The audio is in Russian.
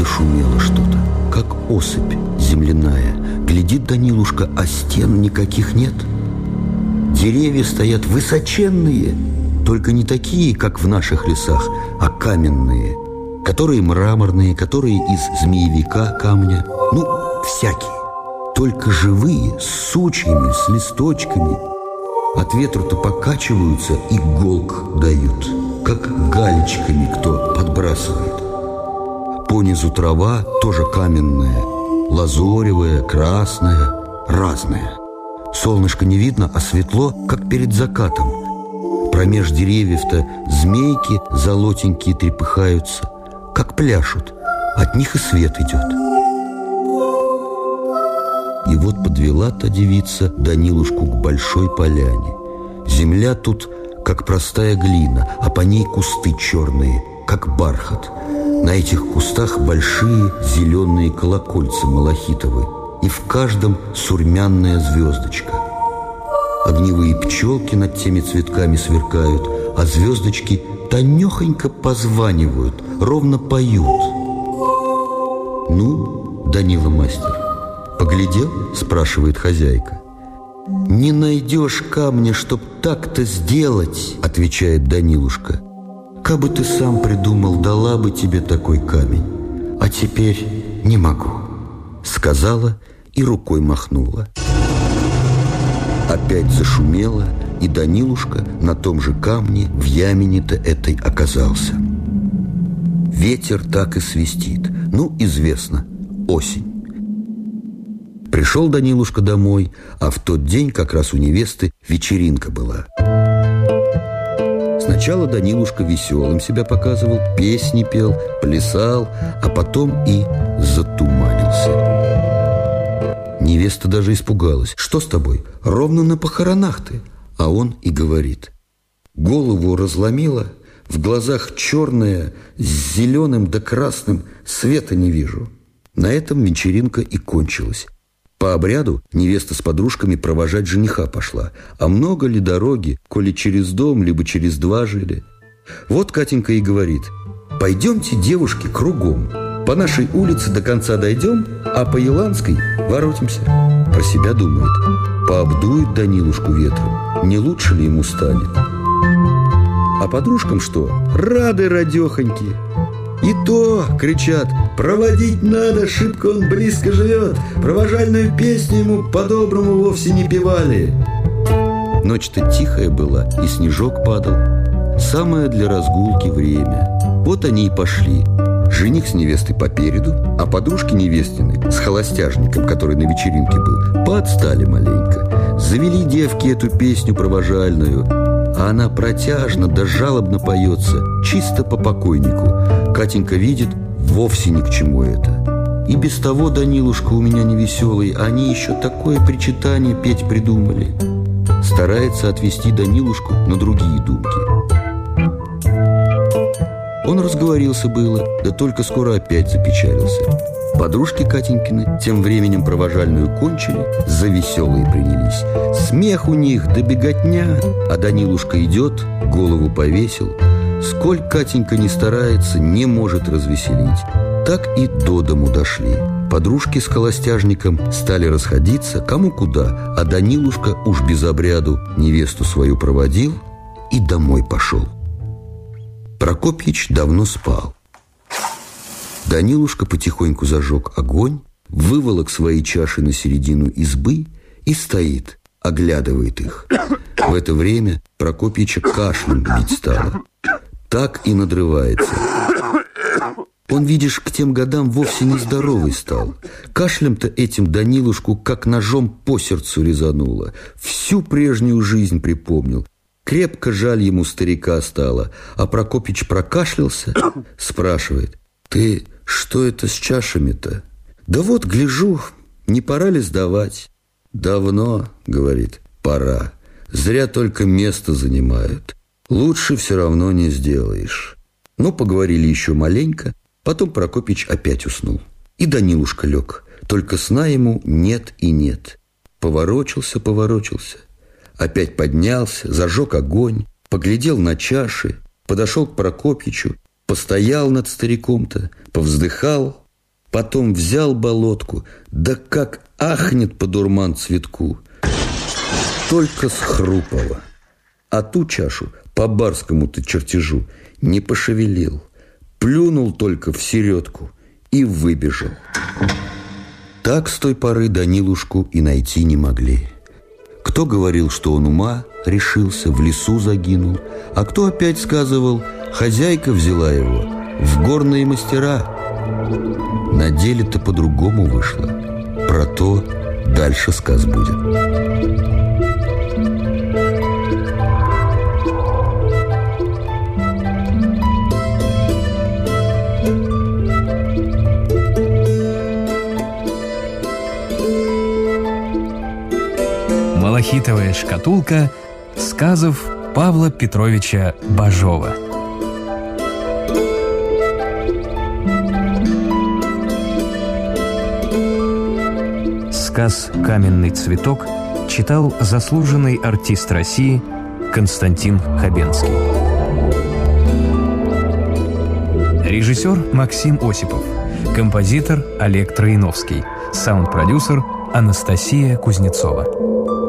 зашумело что-то, как осыпь земляная. Глядит Данилушка, а стен никаких нет. Деревья стоят высоченные, только не такие, как в наших лесах, а каменные, которые мраморные, которые из змеевика камня, ну, всякие. Только живые, с сучьями, с листочками. От ветра-то покачиваются и голк дают, как галечками кто подбрасывает. Понизу трава тоже каменная, лазоревая, красная, разная. Солнышко не видно, а светло, как перед закатом. Промеж деревьев-то змейки золотенькие трепыхаются, как пляшут. От них и свет идет. И вот подвела та девица Данилушку к большой поляне. Земля тут, как простая глина, а по ней кусты черные, как бархат. На этих кустах большие зеленые колокольцы малахитовые, и в каждом сурмянная звездочка. Огневые пчелки над теми цветками сверкают, а звездочки тонехонько позванивают, ровно поют. «Ну, Данила мастер, поглядел?» – спрашивает хозяйка. «Не найдешь камня, чтоб так-то сделать», – отвечает Данилушка. «Кабы ты сам придумал, дала бы тебе такой камень, а теперь не могу», – сказала и рукой махнула. Опять зашумело, и Данилушка на том же камне в ямине-то этой оказался. Ветер так и свистит. Ну, известно, осень. Пришел Данилушка домой, а в тот день как раз у невесты вечеринка была. Сначала Данилушка веселым себя показывал, песни пел, плясал, а потом и затуманился. Невеста даже испугалась. «Что с тобой? Ровно на похоронах ты!» А он и говорит. Голову разломила, в глазах черное, с зеленым да красным, света не вижу. На этом вечеринка и кончилась. По обряду невеста с подружками провожать жениха пошла. А много ли дороги, коли через дом, либо через два жили? Вот Катенька и говорит, пойдемте, девушки, кругом. По нашей улице до конца дойдем, а по Еланской воротимся. Про себя думает. Пообдует Данилушку ветром. Не лучше ли ему станет? А подружкам что? Рады радехоньки. И то, кричат, проводить надо, шибко он близко живет. Провожальную песню ему по-доброму вовсе не певали. Ночь-то тихая была, и снежок падал. Самое для разгулки время. Вот они и пошли. Жених с невестой попереду, а подружки невестины с холостяжником, который на вечеринке был, поотстали маленько. Завели девки эту песню провожальную, а она протяжно да жалобно поется, чисто по покойнику. Катенька видит, вовсе ни к чему это. И без того, Данилушка у меня невеселый, они еще такое причитание петь придумали. Старается отвести Данилушку на другие думки. Он разговорился было, да только скоро опять запечалился. Подружки Катенькины тем временем провожальную кончили, за веселые принялись. Смех у них, да беготня, а Данилушка идет, голову повесил. Сколь Катенька не старается, не может развеселить. Так и до дому дошли. Подружки с холостяжником стали расходиться, кому куда, а Данилушка уж без обряду невесту свою проводил и домой пошел. Прокопьич давно спал. Данилушка потихоньку зажег огонь, выволок свои чаши на середину избы и стоит, оглядывает их. В это время Прокопьича кашлем бить стало. Так и надрывается. Он, видишь, к тем годам вовсе не здоровый стал. Кашлем-то этим Данилушку как ножом по сердцу резануло. Всю прежнюю жизнь припомнил. Крепко жаль ему старика стало, а Прокопич прокашлялся, спрашивает, «Ты что это с чашами-то?» «Да вот, гляжу, не пора ли сдавать?» «Давно», — говорит, — «пора. Зря только место занимают. Лучше все равно не сделаешь». Ну, поговорили еще маленько, потом Прокопич опять уснул. И Данилушка лег, только сна ему нет и нет. Поворочился, поворочился. Опять поднялся, зажег огонь, поглядел на чаши, подошел к Прокопьичу, постоял над стариком-то, повздыхал, Потом взял болотку, да как ахнет по дурман цветку. Только схрупало. А ту чашу по барскому-то чертежу не пошевелил. Плюнул только в середку и выбежал. Так с той поры Данилушку и найти не могли. Кто говорил, что он ума решился, в лесу загинул, а кто опять сказывал, хозяйка взяла его в горные мастера. На деле-то по-другому вышло. Про то дальше сказ будет. «Малахитовая шкатулка» сказов Павла Петровича Бажова. Сказ «Каменный цветок» читал заслуженный артист России Константин Хабенский. Режиссер Максим Осипов. Композитор Олег Троиновский. Саунд-продюсер Анастасия Кузнецова.